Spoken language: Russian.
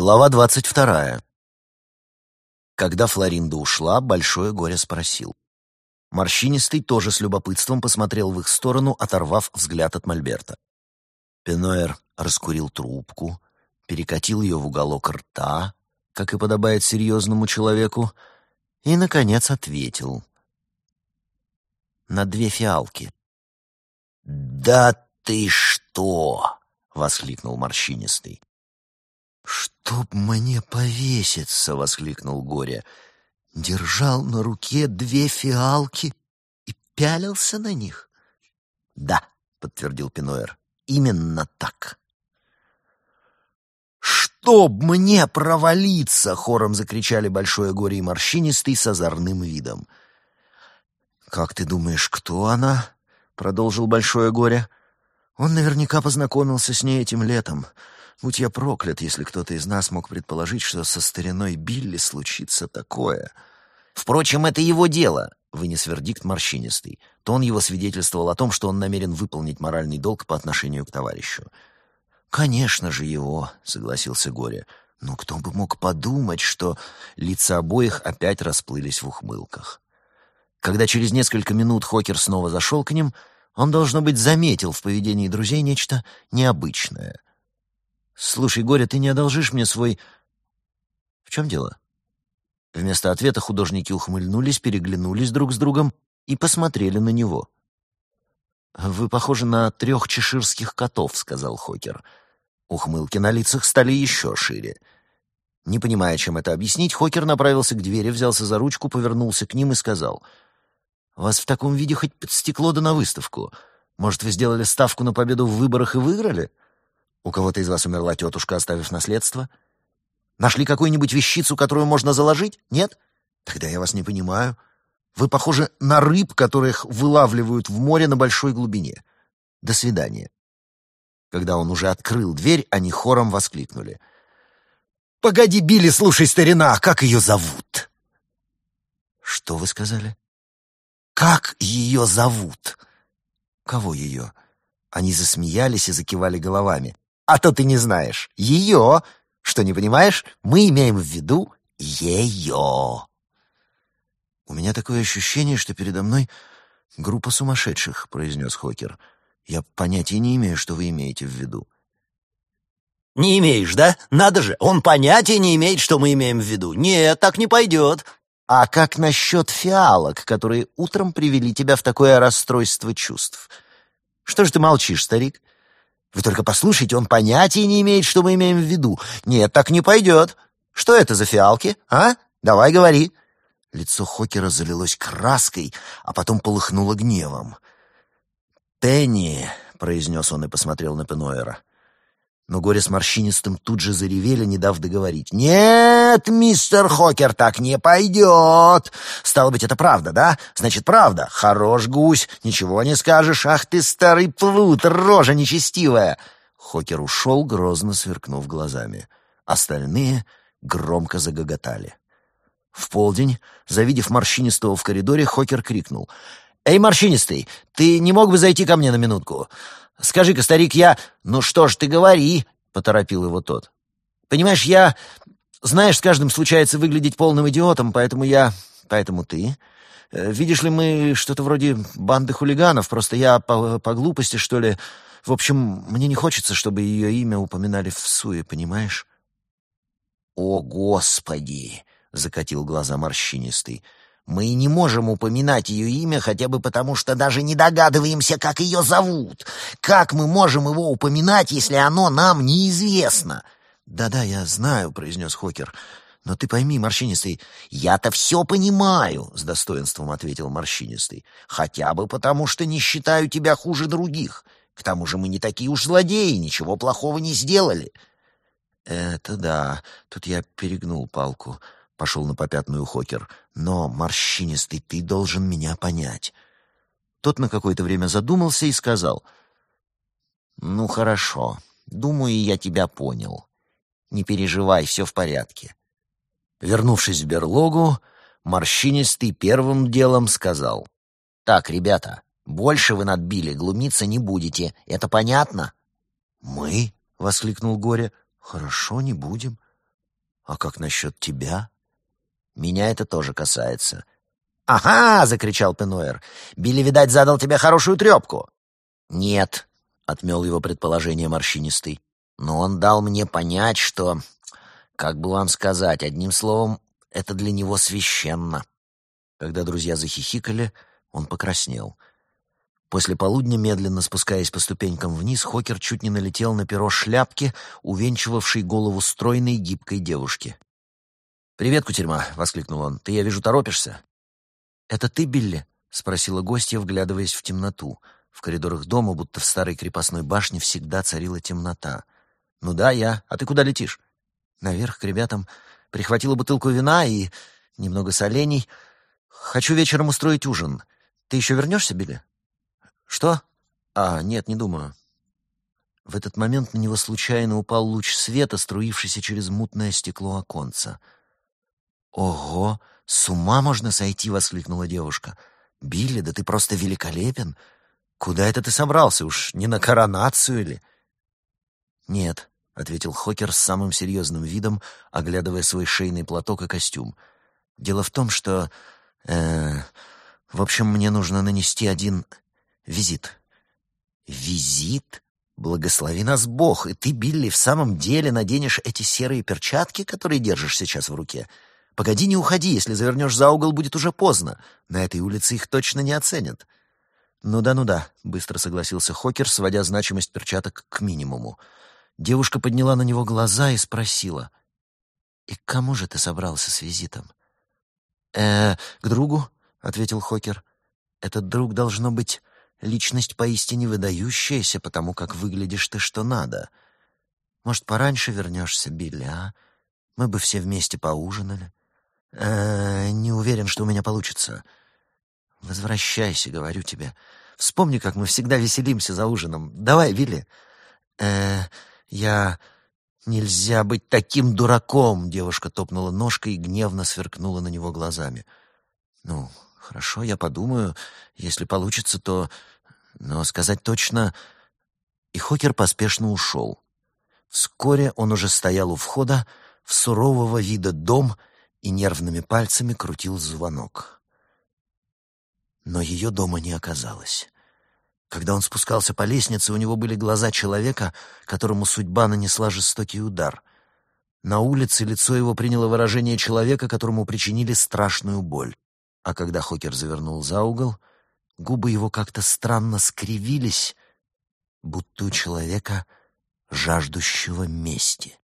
Глава двадцать вторая. Когда Флоринда ушла, Большое Горе спросил. Морщинистый тоже с любопытством посмотрел в их сторону, оторвав взгляд от Мольберта. Пеноэр раскурил трубку, перекатил ее в уголок рта, как и подобает серьезному человеку, и, наконец, ответил. На две фиалки. «Да ты что!» — воскликнул морщинистый. «Чтоб мне повеситься!» — воскликнул Горя. Держал на руке две фиалки и пялился на них. «Да», — подтвердил Пинуэр, — «именно так». «Чтоб мне провалиться!» — хором закричали Большое Горе и Морщинистый с озорным видом. «Как ты думаешь, кто она?» — продолжил Большое Горе. «Он наверняка познакомился с ней этим летом». Будь я проклят, если кто-то из нас мог предположить, что со стариной Билли случится такое. Впрочем, это его дело, — вынес вердикт морщинистый. Тон его свидетельствовал о том, что он намерен выполнить моральный долг по отношению к товарищу. «Конечно же его», — согласился Горя. «Но кто бы мог подумать, что...» Лица обоих опять расплылись в ухмылках. Когда через несколько минут Хокер снова зашел к ним, он, должно быть, заметил в поведении друзей нечто необычное — «Слушай, Горя, ты не одолжишь мне свой...» «В чем дело?» Вместо ответа художники ухмыльнулись, переглянулись друг с другом и посмотрели на него. «Вы похожи на трех чеширских котов», — сказал Хокер. Ухмылки на лицах стали еще шире. Не понимая, чем это объяснить, Хокер направился к двери, взялся за ручку, повернулся к ним и сказал. «Вас в таком виде хоть под стекло да на выставку. Может, вы сделали ставку на победу в выборах и выиграли?» У кого-то из вас умерла тетушка, оставив наследство? Нашли какую-нибудь вещицу, которую можно заложить? Нет? Тогда я вас не понимаю. Вы похожи на рыб, которых вылавливают в море на большой глубине. До свидания. Когда он уже открыл дверь, они хором воскликнули. «Погоди, Билли, слушай, старина, как ее зовут?» «Что вы сказали?» «Как ее зовут?» «Кого ее?» Они засмеялись и закивали головами. А то ты не знаешь. Ее, что не понимаешь, мы имеем в виду ее. У меня такое ощущение, что передо мной группа сумасшедших, произнес Хокер. Я понятия не имею, что вы имеете в виду. «Не имеешь, да? Надо же, он понятия не имеет, что мы имеем в виду. Нет, так не пойдет». «А как насчет фиалок, которые утром привели тебя в такое расстройство чувств? Что ж ты молчишь, старик? Вы только послушайте, он понятия не имеет, что мы имеем в виду. Нет, так не пойдет. Что это за фиалки, а? Давай говори». Лицо Хокера залилось краской, а потом полыхнуло гневом. «Пенни», — произнес он и посмотрел на Пенуэра, но горе с морщинистым тут же заревели, не дав договорить. «Нет, мистер Хокер, так не пойдет!» «Стало быть, это правда, да? Значит, правда. Хорош гусь, ничего не скажешь. Ах ты, старый плут, рожа нечестивая!» Хокер ушел, грозно сверкнув глазами. Остальные громко загоготали. В полдень, завидев морщинистого в коридоре, Хокер крикнул. «Эй, морщинистый, ты не мог бы зайти ко мне на минутку? Скажи-ка, старик, я... Ну что ж ты говори, — поторопил его тот. Понимаешь, я... Знаешь, с каждым случается выглядеть полным идиотом, поэтому я... Поэтому ты... Э, видишь ли, мы что-то вроде банды хулиганов, просто я по, по глупости, что ли... В общем, мне не хочется, чтобы ее имя упоминали в суе, понимаешь? «О, Господи!» — закатил глаза морщинистый. Мы не можем упоминать ее имя хотя бы потому, что даже не догадываемся, как ее зовут. Как мы можем его упоминать, если оно нам неизвестно?» «Да-да, я знаю», — произнес Хокер. «Но ты пойми, Морщинистый...» «Я-то все понимаю», — с достоинством ответил Морщинистый. «Хотя бы потому, что не считаю тебя хуже других. К тому же мы не такие уж злодеи, ничего плохого не сделали». «Это да, тут я перегнул палку». Пошел на попятную Хокер. «Но, морщинистый, ты должен меня понять». Тот на какое-то время задумался и сказал. «Ну, хорошо. Думаю, я тебя понял. Не переживай, все в порядке». Вернувшись в берлогу, морщинистый первым делом сказал. «Так, ребята, больше вы над Билли глумиться не будете. Это понятно?» «Мы?» — воскликнул Горе. «Хорошо, не будем». «А как насчет тебя?» «Меня это тоже касается». «Ага!» — закричал Пенуэр. «Билли, видать, задал тебе хорошую трепку». «Нет», — отмел его предположение морщинистый. «Но он дал мне понять, что... Как бы вам сказать, одним словом, это для него священно». Когда друзья захихикали, он покраснел. После полудня, медленно спускаясь по ступенькам вниз, Хокер чуть не налетел на перо шляпки, увенчивавшей голову стройной гибкой девушки. «Привет, кутерьма!» — воскликнул он. «Ты, я вижу, торопишься?» «Это ты, Билли?» — спросила гостья, вглядываясь в темноту. В коридорах дома, будто в старой крепостной башне, всегда царила темнота. «Ну да, я. А ты куда летишь?» «Наверх к ребятам. Прихватила бутылку вина и немного солений. Хочу вечером устроить ужин. Ты еще вернешься, Билли?» «Что? А, нет, не думаю». В этот момент на него случайно упал луч света, струившийся через мутное стекло оконца. «Ого! С ума можно сойти!» — воскликнула девушка. «Билли, да ты просто великолепен! Куда это ты собрался? Уж не на коронацию ли?» «Нет», — ответил Хокер с самым серьезным видом, оглядывая свой шейный платок и костюм. «Дело в том, что... Э, в общем, мне нужно нанести один визит». «Визит? Благослови нас Бог! И ты, Билли, в самом деле наденешь эти серые перчатки, которые держишь сейчас в руке?» Погоди, не уходи, если завернешь за угол, будет уже поздно. На этой улице их точно не оценят. Ну да, ну да, быстро согласился Хокер, сводя значимость перчаток к минимуму. Девушка подняла на него глаза и спросила: "И к кому же ты собрался с визитом?" "Э, к другу", ответил Хокер. "Этот друг должно быть личность поистине выдающаяся, потому как выглядишь ты что надо. Может, пораньше вернешься, Билли, а? Мы бы все вместе поужинали. Э, не уверен, что у меня получится. Возвращайся, говорю тебе. Вспомни, как мы всегда веселимся за ужином. Давай, Вилли. Э, я нельзя быть таким дураком, девушка топнула ножкой и гневно сверкнула на него глазами. Ну, хорошо, я подумаю, если получится, то но сказать точно И Хокер поспешно ушел. Вскоре он уже стоял у входа в сурового вида дом и нервными пальцами крутил звонок. Но ее дома не оказалось. Когда он спускался по лестнице, у него были глаза человека, которому судьба нанесла жестокий удар. На улице лицо его приняло выражение человека, которому причинили страшную боль. А когда Хокер завернул за угол, губы его как-то странно скривились, будто у человека, жаждущего мести.